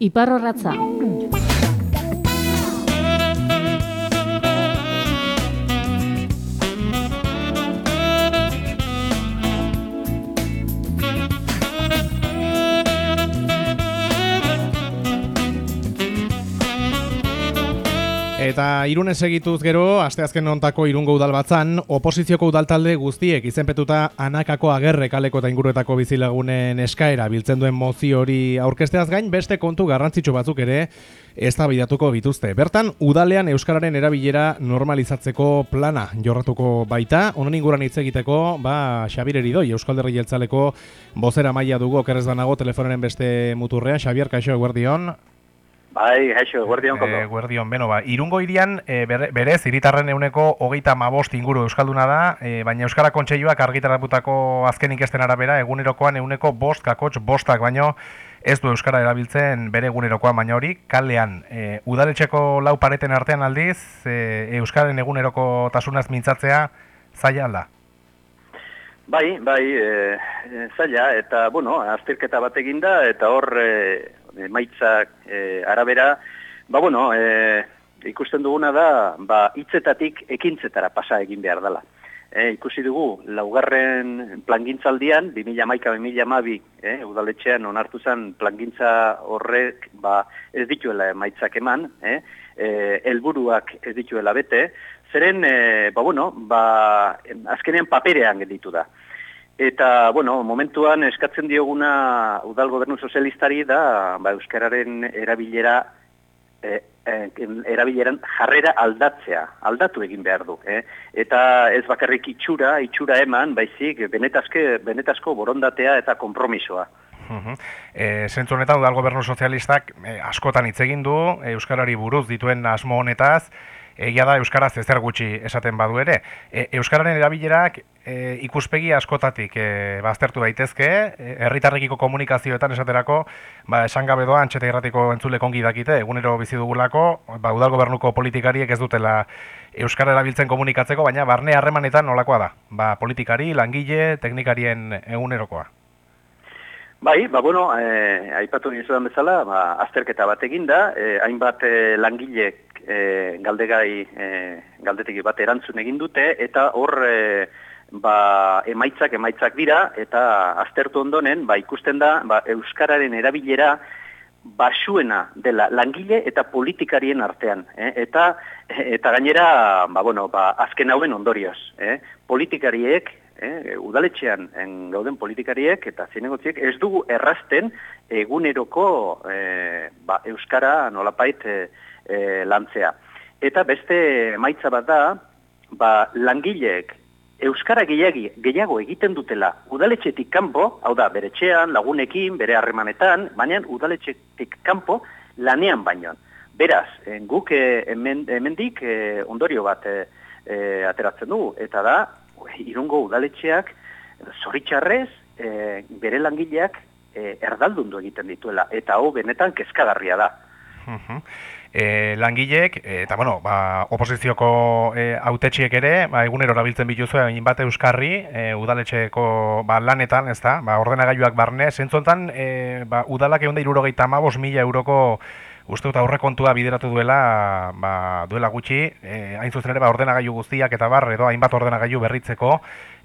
Iparrorratza. Eta irunez egituz gero, asteazken ontako irungo udal batzan, oposizioko udaltalde guztiek izenpetuta anakako agerre kaleko eta inguruetako bizilagunen eskaera biltzen duen mozi hori aurkesteaz gain, beste kontu garrantzitsu batzuk ere ez da bidatuko bituzte. Bertan, udalean Euskararen erabilera normalizatzeko plana jorratuko baita, onon inguran hitz egiteko, ba, Xabir Eridoi, Euskalderri Jeltzaleko bozera maila dugu okerrez banago telefonaren beste muturrean, Xabier, kaixo, eguerdion, Bai, haixo, guardion kondo. E, guardion, beno, ba, irungo irian, e, berez, iritarren euneko hogeita mabost inguru euskalduna da, e, baina Euskara Kontseioak argitaraputako azken inkesten arabera, egunerokoan euneko bost kakotx bostak, baino ez du Euskara erabiltzen bere egunerokoan, baina hori, kalean, e, udaletxeko lau pareten artean aldiz, e, Euskaren eguneroko tasunaz mintzatzea, zaila alda? Bai, bai, e, zaila, eta, bueno, azterketa bat eginda, eta hor, e, emaitzak e, arabera, ba bueno, e, ikusten duguna da, ba hitzetatik ekintzetara pasa egin behar dela. E, ikusi dugu, laugarren plangintzaldian, 2011-2012, e, udaletxean onartu zen plangintza horrek ba, ez dituela emaitzak eman, e, elburuak ez dituela bete, zeren, e, ba bueno, ba, azkenean paperean ditu da. Eta, bueno, momentuan eskatzen dioguna udal gobernu sozialistari da, ba, euskararen erabilera, e, erabileran jarrera aldatzea, aldatu egin behar du. Eh? Eta ez bakarrik itxura, itxura eman, baizik, benetazke, benetazko borondatea eta kompromisoa. E, Zentzu honetan, udal gobernu sozialistak e, askotan hitz egin du, euskarari buruz dituen asmo honetaz, egia da euskaraz ezer gutxi esaten badu ere. E, euskararen erabilerak e, ikuspegi askotatik e, baztertu daitezke, e, herritarrekiko komunikazioetan esaterako, ba esan gabe doa antxeta irratiko entzule kongi dakite, egunero bizi dugulako, ba udal gobernuko politikariek ez dutela euskara erabiltzen komunikatzeko, baina barne harremanetan nolakoa da. Ba politikari, langile, teknikarien egunerokoa. Bai, ba, bueno, eh, aipatu nizudan bezala, ba, azterketa bat eginda, eh, hainbat eh, langilek e, galdegai e, galdetegi bat erantzun egin dute eta hor e, ba, emaitzak emaitzak dira eta aztertu ondonen ba, ikusten da ba, euskararen erabilera basuena dela langile eta politikarien artean eh? eta eta gainera ba, bueno, ba, azken hauen ondorioz eh? politikariek eh, udaletxean en, gauden politikariek eta zinegotziek ez dugu errasten eguneroko eh, ba, euskara nolapait eh, e, lantzea. Eta beste maitza bat da, ba, langileek Euskara gehiagi, gehiago egiten dutela udaletxetik kanpo, hau da, bere txean, lagunekin, bere harremanetan, baina udaletxetik kanpo lanean baino. Beraz, en, guk eh, hemendik eh, ondorio bat eh, eh, ateratzen du, eta da, irungo udaletxeak, zoritxarrez, eh, bere langileak eh, erdaldundu egiten dituela, eta hau benetan kezkagarria da. E, langileek, e, eta bueno, ba, oposizioko e, autetxiek ere, ba, egunero erabiltzen bituzu egin bate euskarri, e, udaletxeko ba, lanetan, ez da, ba, ordenagailuak barne, zentzontan, e, ba, udalak egun da irurogeita mila euroko uste dut aurrekontua bideratu duela, ba, duela gutxi, e, hain zuzen ere, ba, ordenagailu guztiak eta bar, edo hainbat ordenagailu berritzeko,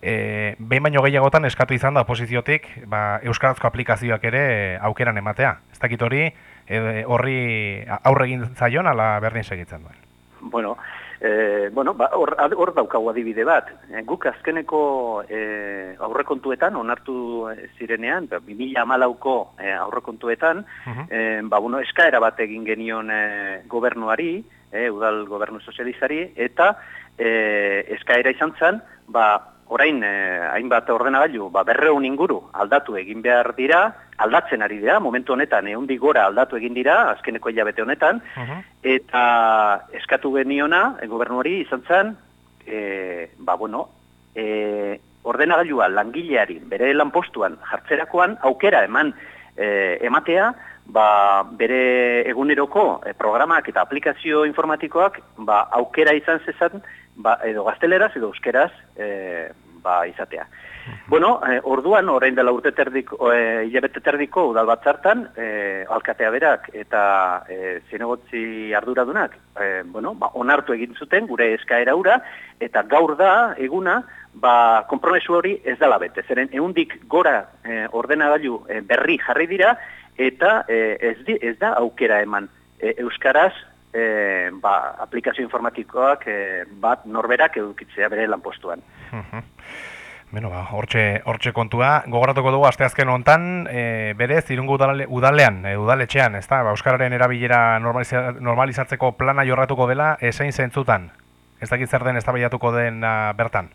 e, behin baino gehiagotan eskatu izan da oposiziotik, ba, euskarazko aplikazioak ere aukeran ematea. Ez dakit hori, horri aurre egin zaion ala berdin segitzen duen? Bueno, e, bueno ba, hor, hor daukagu adibide bat. E, guk azkeneko e, aurrekontuetan, onartu zirenean, 2000 ba, amalauko e, aurrekontuetan, uh e, ba, bueno, eskaera bat egin genion e, gobernuari, e, udal gobernu sozializari, eta e, eskaera izan zen, ba, orain eh, hainbat ordenagailu ba berreun inguru aldatu egin behar dira, aldatzen ari dira, momentu honetan ehundik gora aldatu egin dira azkeneko hilabete honetan. Eta eskatu geniona e, gobernuari izan zen e, ba bueno, e, ordenagailua langileari bere lanpostuan jartzerakoan aukera eman e, ematea ba, bere eguneroko e, programak eta aplikazio informatikoak ba, aukera izan zezan ba, edo gazteleraz edo euskeraz e, ba, izatea. Bueno, eh, orduan, orain dela urte terdiko, eh, hilabete terdiko udal bat zartan, eh, alkatea berak eta eh, zinegotzi arduradunak, eh, bueno, ba, onartu egin zuten gure eskaera ura, eta gaur da, eguna, ba, kompromesu hori ez dela bete. Zeren, eundik gora eh, ordenagailu eh, berri jarri dira, eta eh, ez, di, ez da aukera eman eh, Euskaraz eh, ba, aplikazio informatikoak eh, bat norberak edukitzea bere lanpostuan. Mhm. Beno, ba, hortxe, hortxe kontua, gogoratuko dugu asteazken hontan, e, berez, irungo udale, udalean, e, udaletxean, ez da, ba, Euskararen erabilera normaliza, normalizatzeko plana jorratuko dela, esein zentzutan, ez dakit zer den ez den uh, bertan?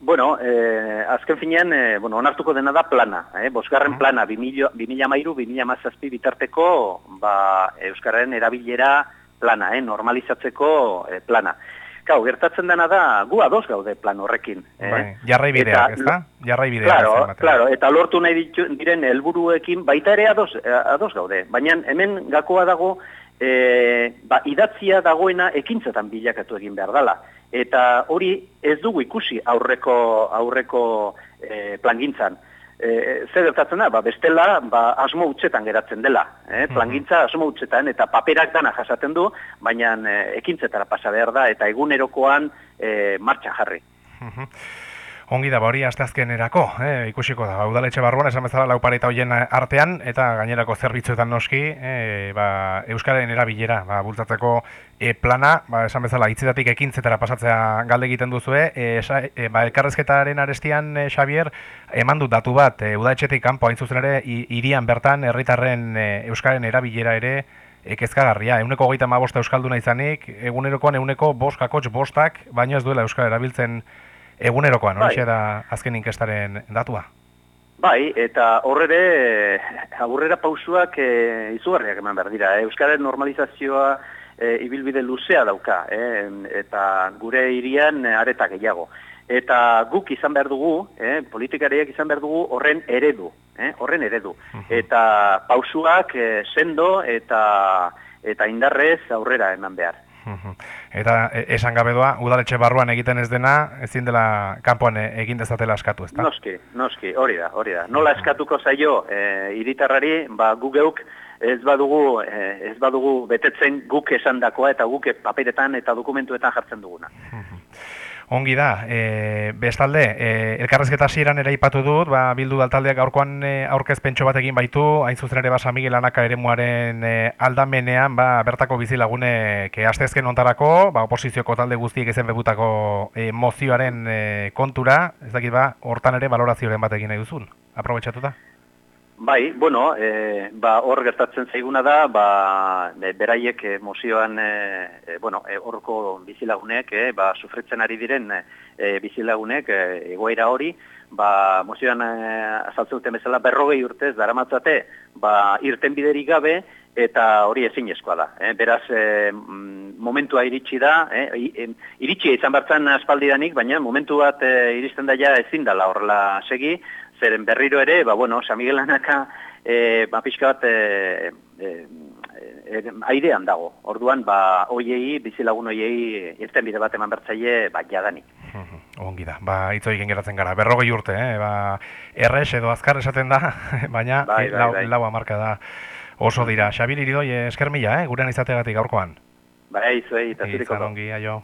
Bueno, eh, azken finean, eh, bueno, onartuko dena da plana, eh? bosgarren plana, 2000 mairu, 2000 mazazpi bitarteko, ba, Euskararen erabilera plana, eh? normalizatzeko eh, plana. Kau, gertatzen dena da, gu ados gaude plan horrekin. Eh? Bai, jarrai bideak, ez da? Jarrai bideak. Claro, claro, eta lortu nahi ditu, diren helburuekin baita ere ados, ados gaude. Baina hemen gakoa dago, e, ba, idatzia dagoena ekintzetan bilakatu egin behar dela. Eta hori ez dugu ikusi aurreko, aurreko e, plangintzan e, zer gertatzen da, ba, bestela ba, asmo utzetan geratzen dela. Mhm. Plangintza asmo utzetan eta paperak dana jasaten du, baina e, ekintzetara pasa behar da eta egunerokoan e, martxan jarri. Ongi da, hori asteazkenerako, eh, ikusiko da, udaletxe barruan, esan bezala laupareta hoien artean, eta gainerako zerbitzuetan noski, eh, ba, Euskaren erabilera, ba, bultzatzeko e, plana, ba, esan bezala, itzitatik ekintzetara pasatzea galde egiten duzue, e, e, ba, elkarrezketaren arestian, e, Xavier, eman dut datu bat, e, udaletxetik kanpo, hain zuzen ere, irian bertan, herritarren e, Euskaren erabilera ere, ekezkagarria, euneko goita ma bosta Euskalduna izanik, egunerokoan euneko bost kakotx bostak, baino ez duela Euskal erabiltzen egunerokoan, hori bai. da azken inkestaren datua? Bai, eta horre aurrera pausuak e, izugarriak eman behar dira. Euskaren normalizazioa e, ibilbide luzea dauka, eh? eta gure irian areta gehiago. Eta guk izan behar dugu, eh? politikariak izan behar dugu horren eredu, eh? horren eredu. Eta pausuak e, sendo eta, eta indarrez aurrera eman behar. Eta e, esan gabe doa, udaletxe barruan egiten ez dena, ezin dela kanpoan e, egin dezatela eskatu, ezta? Noski, noski, hori da, hori da. Nola eskatuko zaio e, iritarrari, ba, gugeuk ez badugu, e, ez badugu betetzen guk esandakoa eta guk paperetan eta dokumentuetan jartzen duguna. Ongi da, e, bestalde, e, elkarrezketa ziren ere ipatu dut, ba, bildu daltaldeak aurkoan e, aurkezpentso bat egin baitu, hain zuzen ere basa Miguel Anaka ere muaren e, aldamenean, ba, bertako bizilagune, ke astezken ontarako, ba, oposizioko talde guztiek ezen bebutako e, mozioaren e, kontura, ez dakit ba, hortan ere valorazioaren bat egin nahi duzun, aprobetsatuta? Bai, bueno, e, ba, hor gertatzen zaiguna da, ba, beraiek e, mozioan, e, bueno, e, horko bizilagunek, e, ba, sufritzen ari diren e, bizilagunek, e, egoera hori, ba, mozioan e, azaltzen duten bezala berrogei urtez, daramatzate, ba, irten biderik gabe, eta hori ezin eskoa da. E, beraz, e, momentua iritsi da, e, iritsi izan bertzen aspaldidanik, baina momentu bat e, iristen daia ezin dela horrela segi, zeren berriro ere, ba, bueno, San Miguel Anaka, e, ba, pixka bat, e, e, e, airean dago. Orduan, ba, oiei, bizilagun oiei, irten bide bat eman bertzaile, ba, jadanik. Ongi da, ba, hitz egin geratzen gara, berrogei urte, eh? ba, erres edo azkar esaten da, baina bai, bai, bai. lau amarka da oso dira. Xabir iridoi, esker mila, eh? gurean izategatik gaurkoan. Bai, zuei, eta zuriko. Izan ongi, aio.